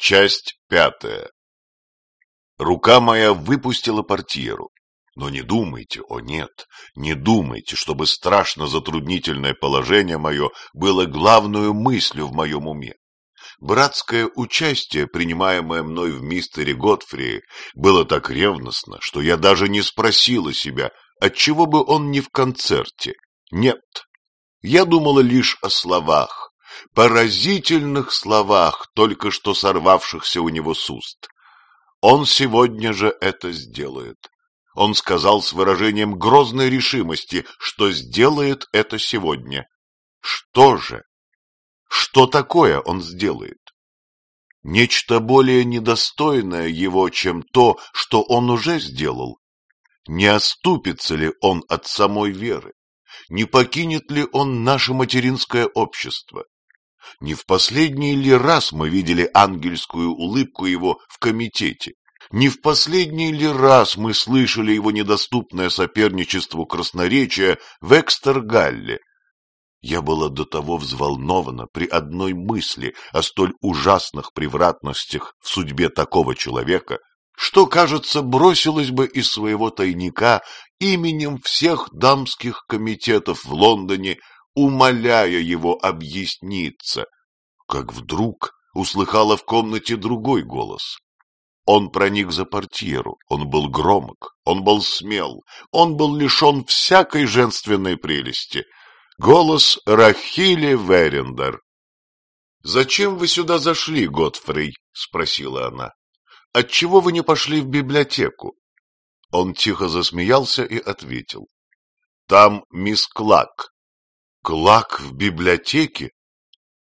Часть пятая. Рука моя выпустила портьеру. Но не думайте, о нет, не думайте, чтобы страшно затруднительное положение мое было главную мыслью в моем уме. Братское участие, принимаемое мной в мистере Готфри, было так ревностно, что я даже не спросила себя, отчего бы он не в концерте. Нет, я думала лишь о словах, поразительных словах, только что сорвавшихся у него с уст. Он сегодня же это сделает. Он сказал с выражением грозной решимости, что сделает это сегодня. Что же? Что такое он сделает? Нечто более недостойное его, чем то, что он уже сделал. Не оступится ли он от самой веры? Не покинет ли он наше материнское общество? Не в последний ли раз мы видели ангельскую улыбку его в комитете? Не в последний ли раз мы слышали его недоступное соперничеству красноречия в Экстергалле? Я была до того взволнована при одной мысли о столь ужасных превратностях в судьбе такого человека, что, кажется, бросилась бы из своего тайника именем всех дамских комитетов в Лондоне умоляя его объясниться, как вдруг услыхала в комнате другой голос. Он проник за портьеру, он был громок, он был смел, он был лишен всякой женственной прелести. Голос Рахили Верендер. «Зачем вы сюда зашли, Готфрей?» — спросила она. «Отчего вы не пошли в библиотеку?» Он тихо засмеялся и ответил. «Там мисс Клак, Клак в библиотеке?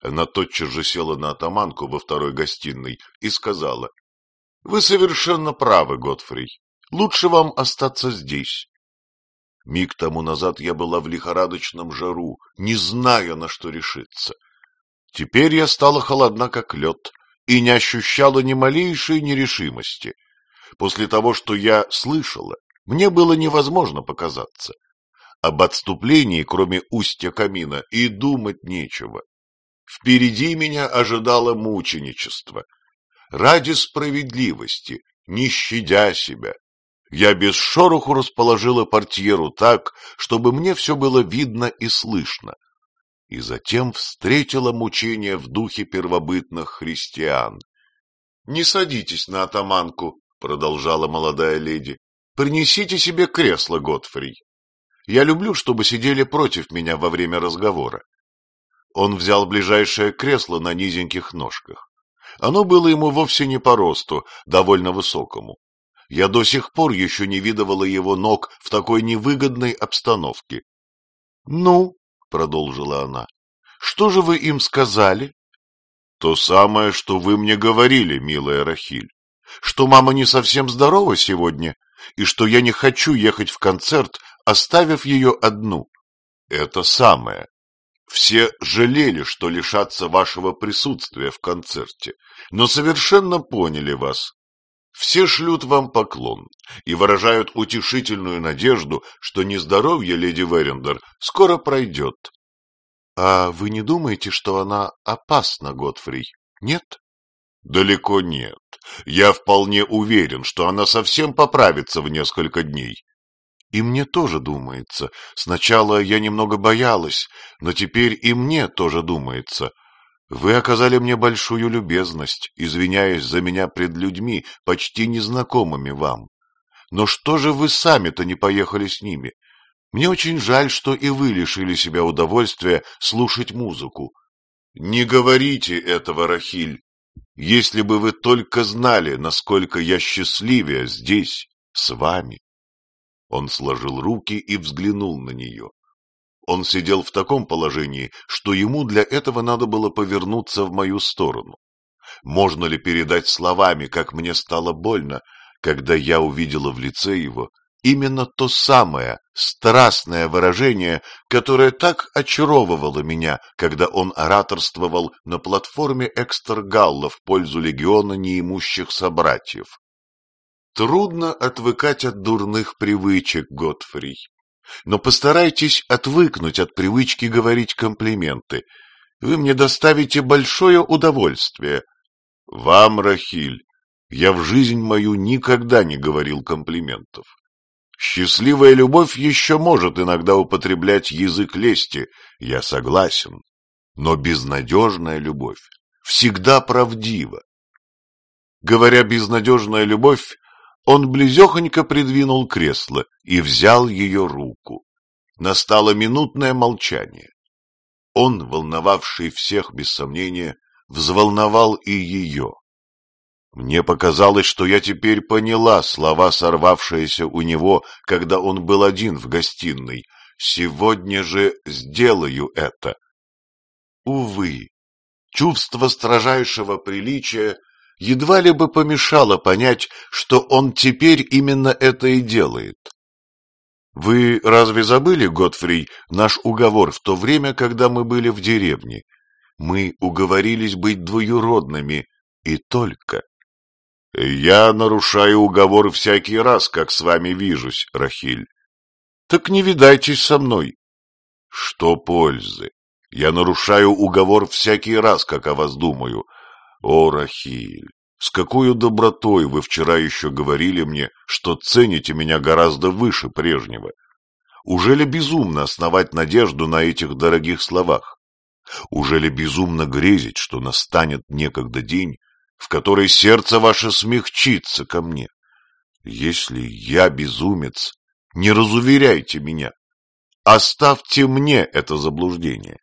Она тотчас же села на атаманку во второй гостиной и сказала, — Вы совершенно правы, Готфрей. Лучше вам остаться здесь. Миг тому назад я была в лихорадочном жару, не зная, на что решиться. Теперь я стала холодна, как лед, и не ощущала ни малейшей нерешимости. После того, что я слышала, мне было невозможно показаться. Об отступлении, кроме устья камина, и думать нечего. Впереди меня ожидало мученичество. Ради справедливости, не щадя себя, я без шороху расположила портьеру так, чтобы мне все было видно и слышно. И затем встретила мучение в духе первобытных христиан. — Не садитесь на атаманку, — продолжала молодая леди. — Принесите себе кресло, Готфрий. Я люблю, чтобы сидели против меня во время разговора. Он взял ближайшее кресло на низеньких ножках. Оно было ему вовсе не по росту, довольно высокому. Я до сих пор еще не видывала его ног в такой невыгодной обстановке. — Ну, — продолжила она, — что же вы им сказали? — То самое, что вы мне говорили, милая Рахиль, что мама не совсем здорова сегодня, и что я не хочу ехать в концерт оставив ее одну. Это самое. Все жалели, что лишатся вашего присутствия в концерте, но совершенно поняли вас. Все шлют вам поклон и выражают утешительную надежду, что нездоровье леди Верендер скоро пройдет. — А вы не думаете, что она опасна, Готфрий? Нет? — Далеко нет. Я вполне уверен, что она совсем поправится в несколько дней. И мне тоже думается. Сначала я немного боялась, но теперь и мне тоже думается. Вы оказали мне большую любезность, извиняясь за меня пред людьми, почти незнакомыми вам. Но что же вы сами-то не поехали с ними? Мне очень жаль, что и вы лишили себя удовольствия слушать музыку. Не говорите этого, Рахиль. Если бы вы только знали, насколько я счастливее здесь, с вами. Он сложил руки и взглянул на нее. Он сидел в таком положении, что ему для этого надо было повернуться в мою сторону. Можно ли передать словами, как мне стало больно, когда я увидела в лице его именно то самое страстное выражение, которое так очаровывало меня, когда он ораторствовал на платформе Экстергалла в пользу легиона неимущих собратьев. Трудно отвыкать от дурных привычек, Готфрий. Но постарайтесь отвыкнуть от привычки говорить комплименты. Вы мне доставите большое удовольствие. Вам, Рахиль, я в жизнь мою никогда не говорил комплиментов. Счастливая любовь еще может иногда употреблять язык лести, я согласен. Но безнадежная любовь всегда правдива. Говоря «безнадежная любовь», он близехонько придвинул кресло и взял ее руку. Настало минутное молчание. Он, волновавший всех без сомнения, взволновал и ее. Мне показалось, что я теперь поняла слова, сорвавшиеся у него, когда он был один в гостиной. «Сегодня же сделаю это». Увы, чувство строжайшего приличия едва ли бы помешало понять, что он теперь именно это и делает. Вы разве забыли, Готфрей, наш уговор в то время, когда мы были в деревне? Мы уговорились быть двоюродными, и только. Я нарушаю уговор всякий раз, как с вами вижусь, Рахиль. Так не видайтесь со мной. Что пользы? Я нарушаю уговор всякий раз, как о вас думаю. О, Рахиль, с какой добротой вы вчера еще говорили мне, что цените меня гораздо выше прежнего. Ужели безумно основать надежду на этих дорогих словах? Ужели безумно грезить, что настанет некогда день, в который сердце ваше смягчится ко мне? Если я безумец, не разуверяйте меня. Оставьте мне это заблуждение.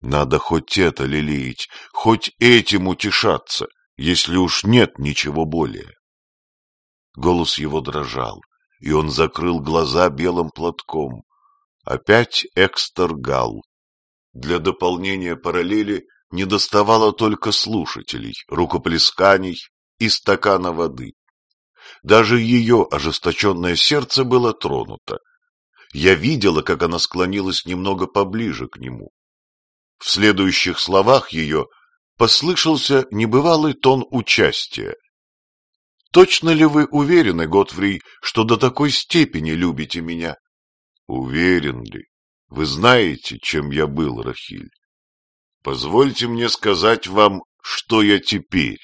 Надо хоть это лелеять, хоть этим утешаться, если уж нет ничего более. Голос его дрожал, и он закрыл глаза белым платком. Опять экстергал. Для дополнения параллели недоставало только слушателей, рукоплесканий и стакана воды. Даже ее ожесточенное сердце было тронуто. Я видела, как она склонилась немного поближе к нему. В следующих словах ее послышался небывалый тон участия. «Точно ли вы уверены, Готфри, что до такой степени любите меня?» «Уверен ли? Вы знаете, чем я был, Рахиль. Позвольте мне сказать вам, что я теперь.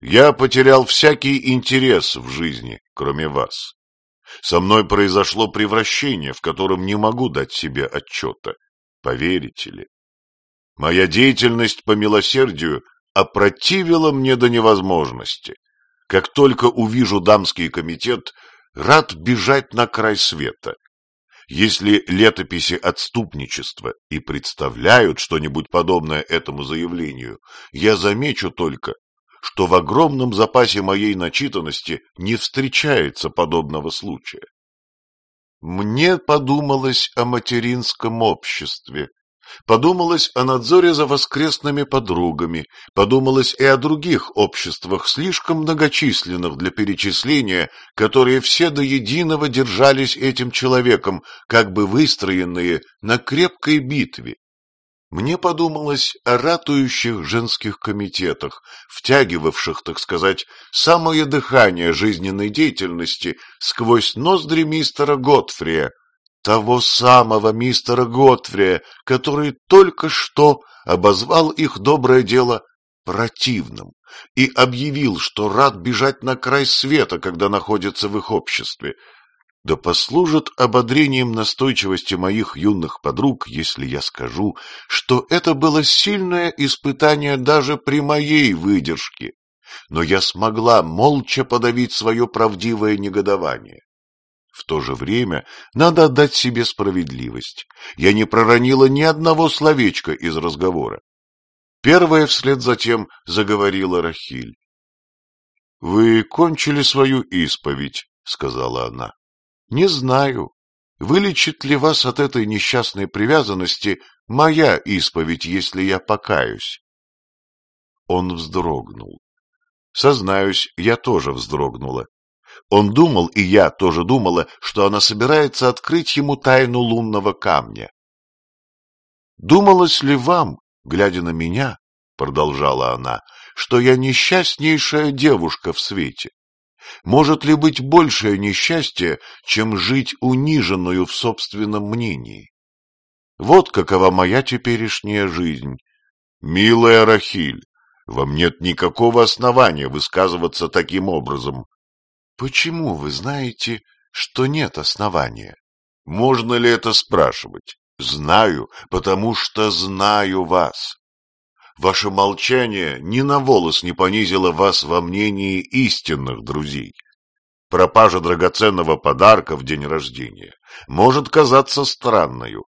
Я потерял всякий интерес в жизни, кроме вас. Со мной произошло превращение, в котором не могу дать себе отчета. Поверите ли? Моя деятельность по милосердию опротивила мне до невозможности. Как только увижу дамский комитет, рад бежать на край света. Если летописи отступничества и представляют что-нибудь подобное этому заявлению, я замечу только, что в огромном запасе моей начитанности не встречается подобного случая. Мне подумалось о материнском обществе, Подумалось о надзоре за воскресными подругами, подумалось и о других обществах, слишком многочисленных для перечисления, которые все до единого держались этим человеком, как бы выстроенные на крепкой битве. Мне подумалось о ратующих женских комитетах, втягивавших, так сказать, самое дыхание жизненной деятельности сквозь ноздри мистера Готфрия, того самого мистера Готфрия, который только что обозвал их доброе дело противным и объявил, что рад бежать на край света, когда находится в их обществе. Да послужит ободрением настойчивости моих юных подруг, если я скажу, что это было сильное испытание даже при моей выдержке, но я смогла молча подавить свое правдивое негодование. В то же время надо отдать себе справедливость. Я не проронила ни одного словечка из разговора. Первая вслед за тем заговорила Рахиль. — Вы кончили свою исповедь, — сказала она. — Не знаю, вылечит ли вас от этой несчастной привязанности моя исповедь, если я покаюсь. Он вздрогнул. Сознаюсь, я тоже вздрогнула. Он думал, и я тоже думала, что она собирается открыть ему тайну лунного камня. «Думалось ли вам, глядя на меня, — продолжала она, — что я несчастнейшая девушка в свете? Может ли быть большее несчастье, чем жить униженную в собственном мнении? Вот какова моя теперешняя жизнь. Милая Рахиль, Вам нет никакого основания высказываться таким образом. Почему вы знаете, что нет основания? Можно ли это спрашивать? Знаю, потому что знаю вас. Ваше молчание ни на волос не понизило вас во мнении истинных друзей. Пропажа драгоценного подарка в день рождения может казаться странною.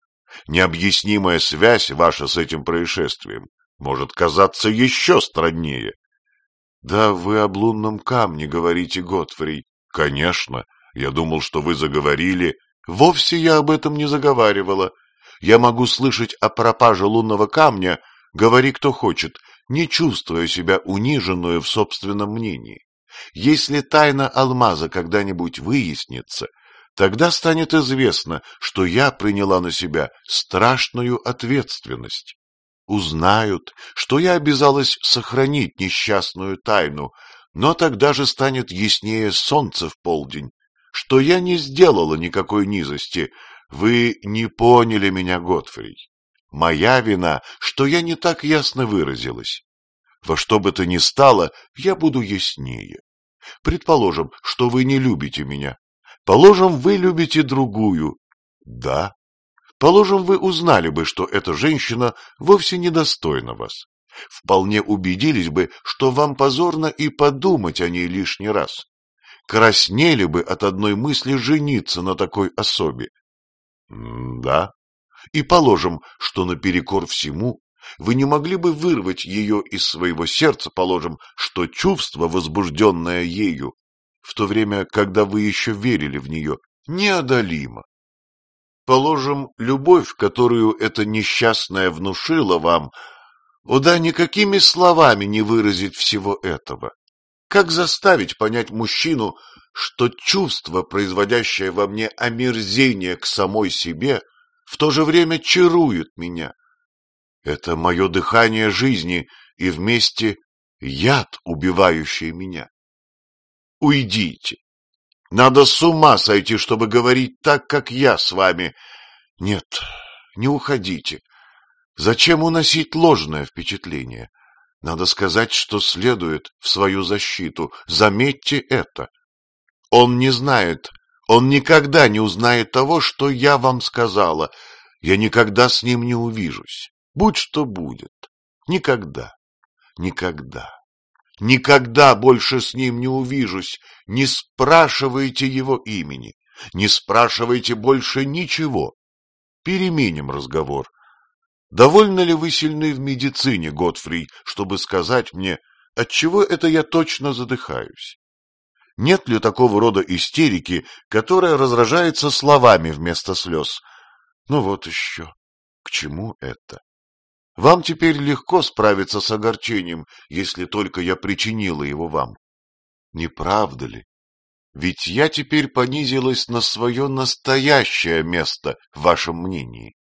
Необъяснимая связь ваша с этим происшествием может казаться еще страннее. — Да вы об лунном камне говорите, Готфрей. — Конечно. Я думал, что вы заговорили. — Вовсе я об этом не заговаривала. Я могу слышать о пропаже лунного камня, говори кто хочет, не чувствуя себя униженную в собственном мнении. Если тайна алмаза когда-нибудь выяснится, тогда станет известно, что я приняла на себя страшную ответственность. Узнают, что я обязалась сохранить несчастную тайну, но тогда же станет яснее солнце в полдень, что я не сделала никакой низости. Вы не поняли меня, Готфрий. Моя вина, что я не так ясно выразилась. Во что бы то ни стало, я буду яснее. Предположим, что вы не любите меня. Положим, вы любите другую. Да. Положим, вы узнали бы, что эта женщина вовсе недостойна вас. Вполне убедились бы, что вам позорно и подумать о ней лишний раз. Краснели бы от одной мысли жениться на такой особе. Да. И положим, что наперекор всему вы не могли бы вырвать ее из своего сердца, положим, что чувство, возбужденное ею, в то время, когда вы еще верили в нее, неодолимо. Положим, любовь, которую эта несчастная внушила вам, о да никакими словами не выразить всего этого. Как заставить понять мужчину, что чувство, производящее во мне омерзение к самой себе, в то же время чарует меня? Это мое дыхание жизни и вместе яд, убивающий меня. Уйдите. Надо с ума сойти, чтобы говорить так, как я с вами. Нет, не уходите. Зачем уносить ложное впечатление? Надо сказать, что следует в свою защиту. Заметьте это. Он не знает, он никогда не узнает того, что я вам сказала. Я никогда с ним не увижусь. Будь что будет. Никогда, никогда, никогда больше с ним не увижусь. Не спрашивайте его имени, не спрашивайте больше ничего. Переменим разговор. Довольно ли вы сильны в медицине, Готфрий, чтобы сказать мне, отчего это я точно задыхаюсь? Нет ли такого рода истерики, которая разражается словами вместо слез? Ну вот еще. К чему это? Вам теперь легко справиться с огорчением, если только я причинила его вам. Не правда ли? Ведь я теперь понизилась на свое настоящее место в вашем мнении.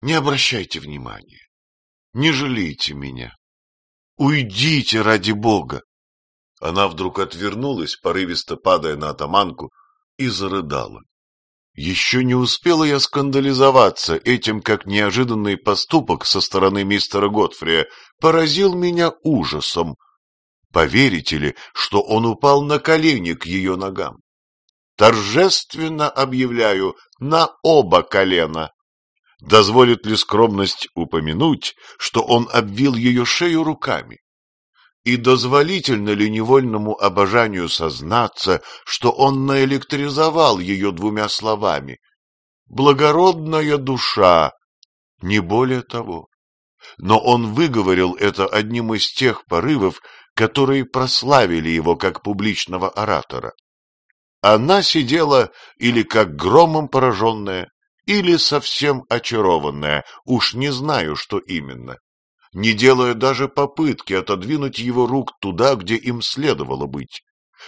Не обращайте внимания. Не жалейте меня. Уйдите ради Бога. Она вдруг отвернулась, порывисто падая на атаманку, и зарыдала. Еще не успела я скандализоваться этим, как неожиданный поступок со стороны мистера Готфрия поразил меня ужасом. Поверите ли, что он упал на колени к ее ногам? Торжественно объявляю, на оба колена. Дозволит ли скромность упомянуть, что он обвил ее шею руками? И дозволительно ли невольному обожанию сознаться, что он наэлектризовал ее двумя словами? «Благородная душа!» Не более того. Но он выговорил это одним из тех порывов, которые прославили его как публичного оратора. Она сидела или как громом пораженная, или совсем очарованная, уж не знаю, что именно не делая даже попытки отодвинуть его рук туда, где им следовало быть.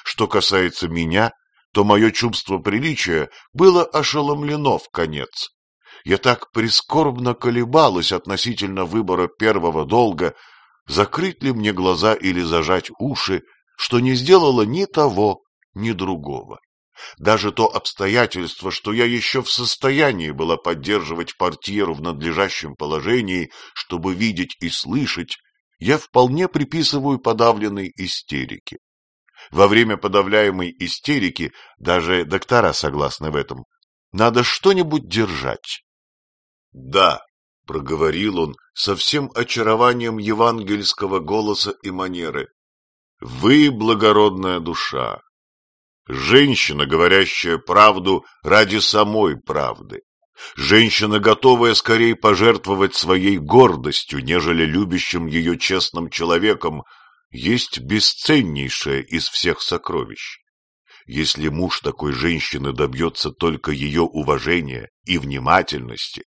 Что касается меня, то мое чувство приличия было ошеломлено в конец. Я так прискорбно колебалась относительно выбора первого долга, закрыть ли мне глаза или зажать уши, что не сделала ни того, ни другого. Даже то обстоятельство, что я еще в состоянии была поддерживать портьеру в надлежащем положении, чтобы видеть и слышать, я вполне приписываю подавленной истерике. Во время подавляемой истерики, даже доктора согласны в этом, надо что-нибудь держать. Да, проговорил он со всем очарованием евангельского голоса и манеры. Вы благородная душа, женщина, говорящая правду ради самой правды, женщина, готовая скорее пожертвовать своей гордостью, нежели любящим ее честным человеком, есть бесценнейшее из всех сокровищ. Если муж такой женщины добьется только ее уважения и внимательности,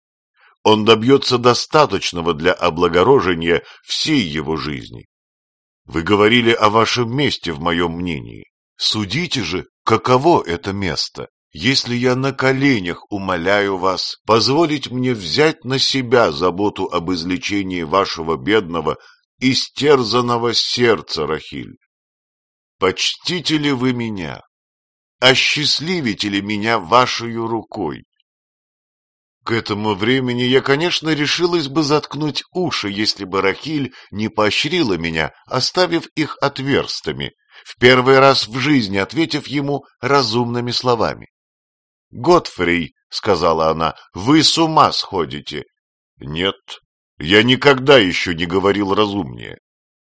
он добьется достаточного для облагорожения всей его жизни. Вы говорили о вашем месте в моем мнении. Судите же, каково это место, если я на коленях умоляю вас позволить мне взять на себя заботу об излечении вашего бедного, истерзанного сердца, Рахиль. Почтите ли вы меня? Осчастливите ли меня вашей рукой? К этому времени я, конечно, решилась бы заткнуть уши, если бы Рахиль не поощрила меня, оставив их отверстыми, в первый раз в жизни ответив ему разумными словами. «Готфрей», — сказала она, — «вы с ума сходите». «Нет, я никогда еще не говорил разумнее.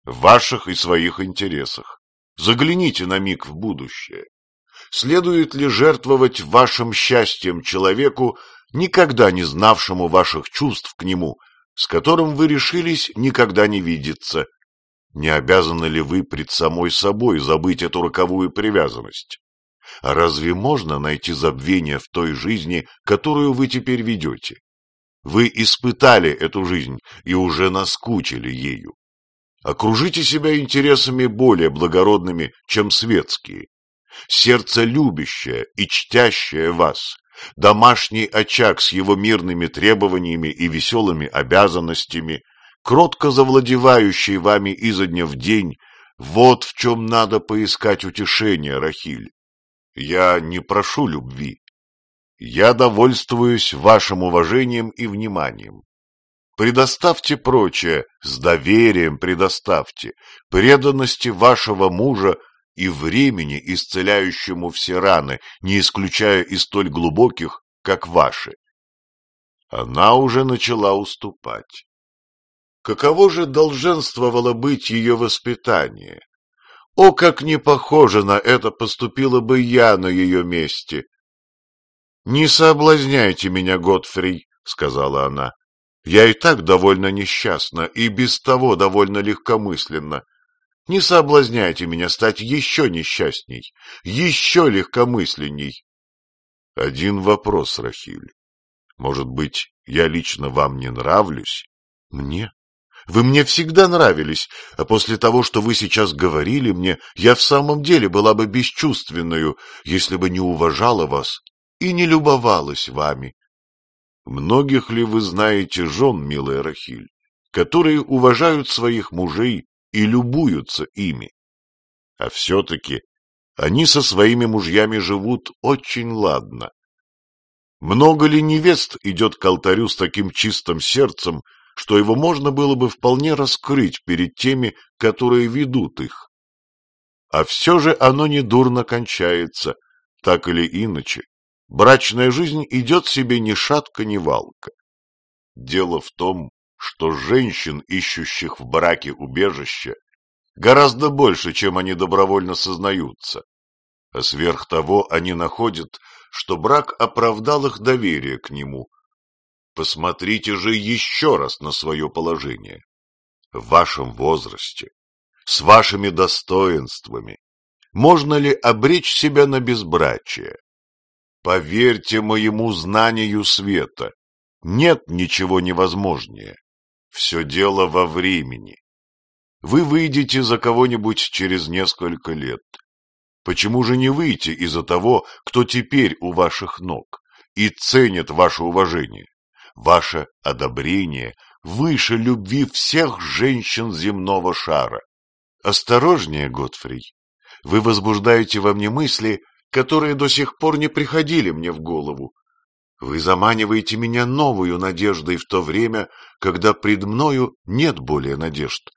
В ваших и своих интересах. Загляните на миг в будущее. Следует ли жертвовать вашим счастьем человеку, никогда не знавшему ваших чувств к нему, с которым вы решились никогда не видеться. Не обязаны ли вы пред самой собой забыть эту роковую привязанность? А разве можно найти забвение в той жизни, которую вы теперь ведете? Вы испытали эту жизнь и уже наскучили ею. Окружите себя интересами более благородными, чем светские. Сердце любящее и чтящее вас домашний очаг с его мирными требованиями и веселыми обязанностями, кротко завладевающий вами изо дня в день, вот в чем надо поискать утешение, Рахиль. Я не прошу любви. Я довольствуюсь вашим уважением и вниманием. Предоставьте прочее, с доверием предоставьте, преданности вашего мужа и времени, исцеляющему все раны, не исключая и столь глубоких, как ваши. Она уже начала уступать. Каково же долженствовало быть ее воспитание? О, как не похоже на это поступила бы я на ее месте! «Не соблазняйте меня, Готфрий», — сказала она. «Я и так довольно несчастна, и без того довольно легкомысленно. Не соблазняйте меня стать еще несчастней, еще легкомысленней. Один вопрос, Рахиль. Может быть, я лично вам не нравлюсь? Мне? Вы мне всегда нравились, а после того, что вы сейчас говорили мне, я в самом деле была бы бесчувственную, если бы не уважала вас и не любовалась вами. Многих ли вы знаете жен, милая Рахиль, которые уважают своих мужей и любуются ими. А все-таки они со своими мужьями живут очень ладно. Много ли невест идет к алтарю с таким чистым сердцем, что его можно было бы вполне раскрыть перед теми, которые ведут их? А все же оно недурно кончается, так или иначе. Брачная жизнь идет себе ни шатка, ни валка. Дело в том, что женщин, ищущих в браке убежище, гораздо больше, чем они добровольно сознаются. А сверх того они находят, что брак оправдал их доверие к нему. Посмотрите же еще раз на свое положение. В вашем возрасте, с вашими достоинствами, можно ли обречь себя на безбрачие? Поверьте моему знанию света, нет ничего невозможнее. Все дело во времени. Вы выйдете за кого-нибудь через несколько лет. Почему же не выйти из-за того, кто теперь у ваших ног и ценит ваше уважение, ваше одобрение выше любви всех женщин земного шара? Осторожнее, Готфрий. Вы возбуждаете во мне мысли, которые до сих пор не приходили мне в голову. Вы заманиваете меня новую надеждой в то время, когда пред мною нет более надежд.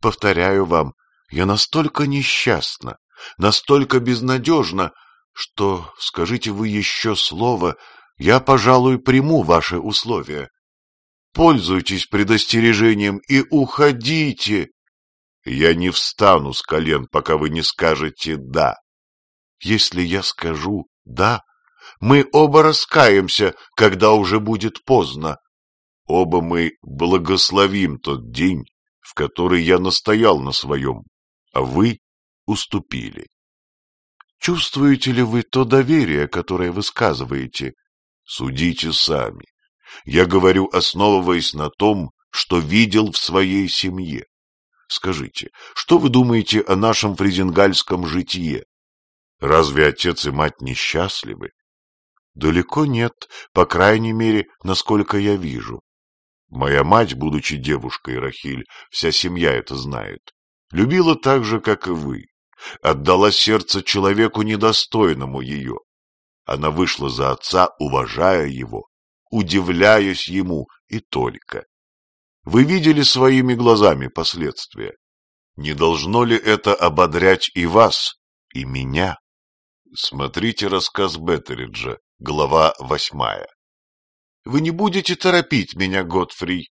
Повторяю вам, я настолько несчастна, настолько безнадежна, что, скажите вы еще слово, я, пожалуй, приму ваши условия. Пользуйтесь предостережением и уходите. Я не встану с колен, пока вы не скажете «да». Если я скажу «да», мы оба раскаемся, когда уже будет поздно. Оба мы благословим тот день, в который я настоял на своем, а вы уступили. Чувствуете ли вы то доверие, которое высказываете? Судите сами. Я говорю, основываясь на том, что видел в своей семье. Скажите, что вы думаете о нашем фрезенгальском житие? Разве отец и мать несчастливы? Далеко нет, по крайней мере, насколько я вижу. Моя мать, будучи девушкой Рахиль, вся семья это знает, любила так же, как и вы, отдала сердце человеку недостойному ее. Она вышла за отца, уважая его, удивляясь ему и только. Вы видели своими глазами последствия. Не должно ли это ободрять и вас, и меня? Смотрите рассказ Беттериджа, Глава восьмая. Вы не будете торопить меня, Готфри.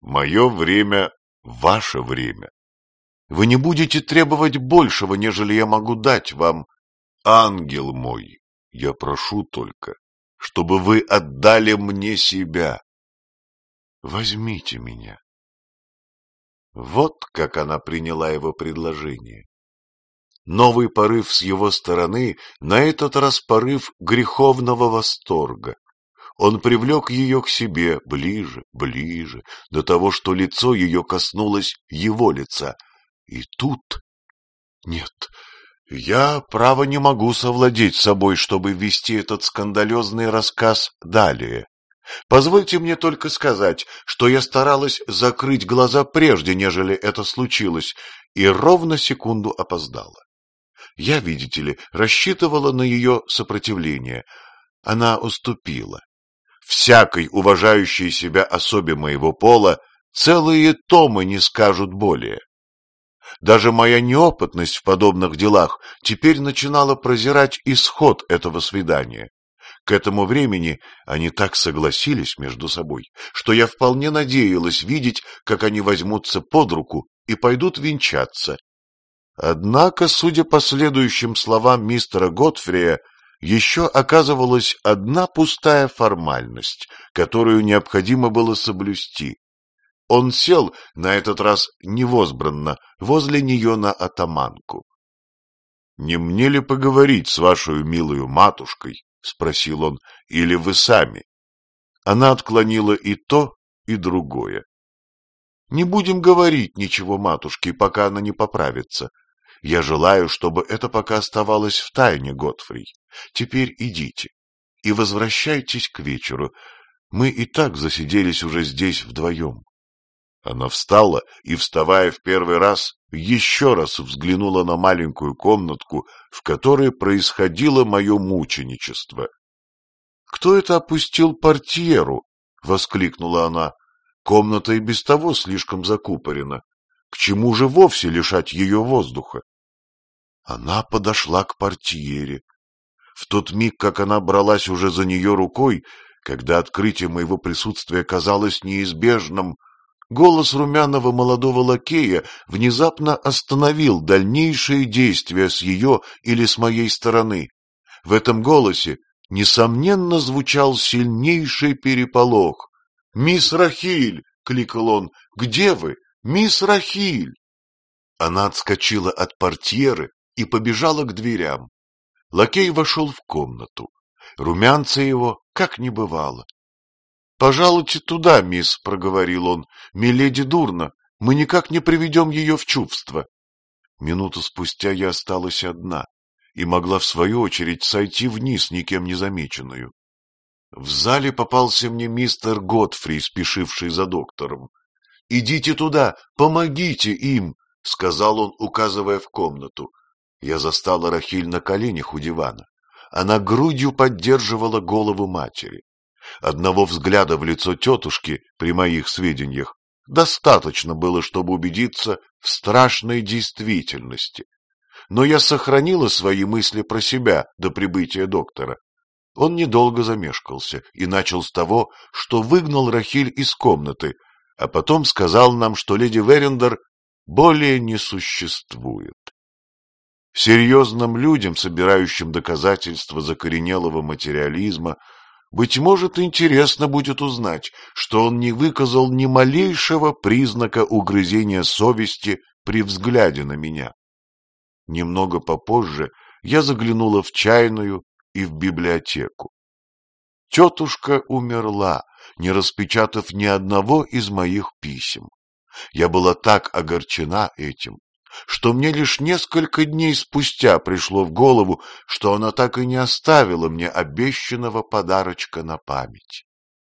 Мое время — ваше время. Вы не будете требовать большего, нежели я могу дать вам. Ангел мой, я прошу только, чтобы вы отдали мне себя. Возьмите меня. Вот как она приняла его предложение. Новый порыв с его стороны, на этот раз порыв греховного восторга. Он привлек ее к себе ближе, ближе, до того, что лицо ее коснулось его лица. И тут... Нет, я, право, не могу совладеть собой, чтобы вести этот скандалезный рассказ далее. Позвольте мне только сказать, что я старалась закрыть глаза прежде, нежели это случилось, и ровно секунду опоздала. Я, видите ли, рассчитывала на ее сопротивление. Она уступила. Всякой уважающей себя особе моего пола целые томы не скажут более. Даже моя неопытность в подобных делах теперь начинала прозирать исход этого свидания. К этому времени они так согласились между собой, что я вполне надеялась видеть, как они возьмутся под руку и пойдут венчаться, Однако, судя по следующим словам мистера Готфрия, еще оказывалась одна пустая формальность, которую необходимо было соблюсти. Он сел, на этот раз невозбранно, возле нее на атаманку. — Не мне ли поговорить с вашей милою матушкой? — спросил он. — Или вы сами? Она отклонила и то, и другое. — Не будем говорить ничего матушке, пока она не поправится, я желаю, чтобы это пока оставалось в тайне, Готфрий. Теперь идите и возвращайтесь к вечеру. Мы и так засиделись уже здесь вдвоем. Она встала и, вставая в первый раз, еще раз взглянула на маленькую комнатку, в которой происходило мое мученичество. — Кто это опустил портьеру? — воскликнула она. — Комната и без того слишком закупорена. К чему же вовсе лишать ее воздуха? Она подошла к портьере. В тот миг, как она бралась уже за нее рукой, когда открытие моего присутствия казалось неизбежным, голос румяного молодого лакея внезапно остановил дальнейшие действия с ее или с моей стороны. В этом голосе, несомненно, звучал сильнейший переполох. «Мисс Рахиль!» — кликал он. «Где вы? Мисс Рахиль!» Она отскочила от портьеры, и побежала к дверям. Лакей вошел в комнату. Румянца его как не бывало. — Пожалуйте туда, мисс, — проговорил он. — Миледи дурно, мы никак не приведем ее в чувство. Минуту спустя я осталась одна и могла в свою очередь сойти вниз, никем не замеченную. В зале попался мне мистер Готфри, спешивший за доктором. — Идите туда, помогите им, — сказал он, указывая в комнату. Я застала Рахиль на коленях у дивана. Она грудью поддерживала голову матери. Одного взгляда в лицо тетушки при моих сведениях достаточно было, чтобы убедиться, в страшной действительности. Но я сохранила свои мысли про себя до прибытия доктора. Он недолго замешкался и начал с того, что выгнал Рахиль из комнаты, а потом сказал нам, что леди Верендер более не существует. Серьезным людям, собирающим доказательства закоренелого материализма, быть может, интересно будет узнать, что он не выказал ни малейшего признака угрызения совести при взгляде на меня. Немного попозже я заглянула в чайную и в библиотеку. Тетушка умерла, не распечатав ни одного из моих писем. Я была так огорчена этим, что мне лишь несколько дней спустя пришло в голову, что она так и не оставила мне обещанного подарочка на память.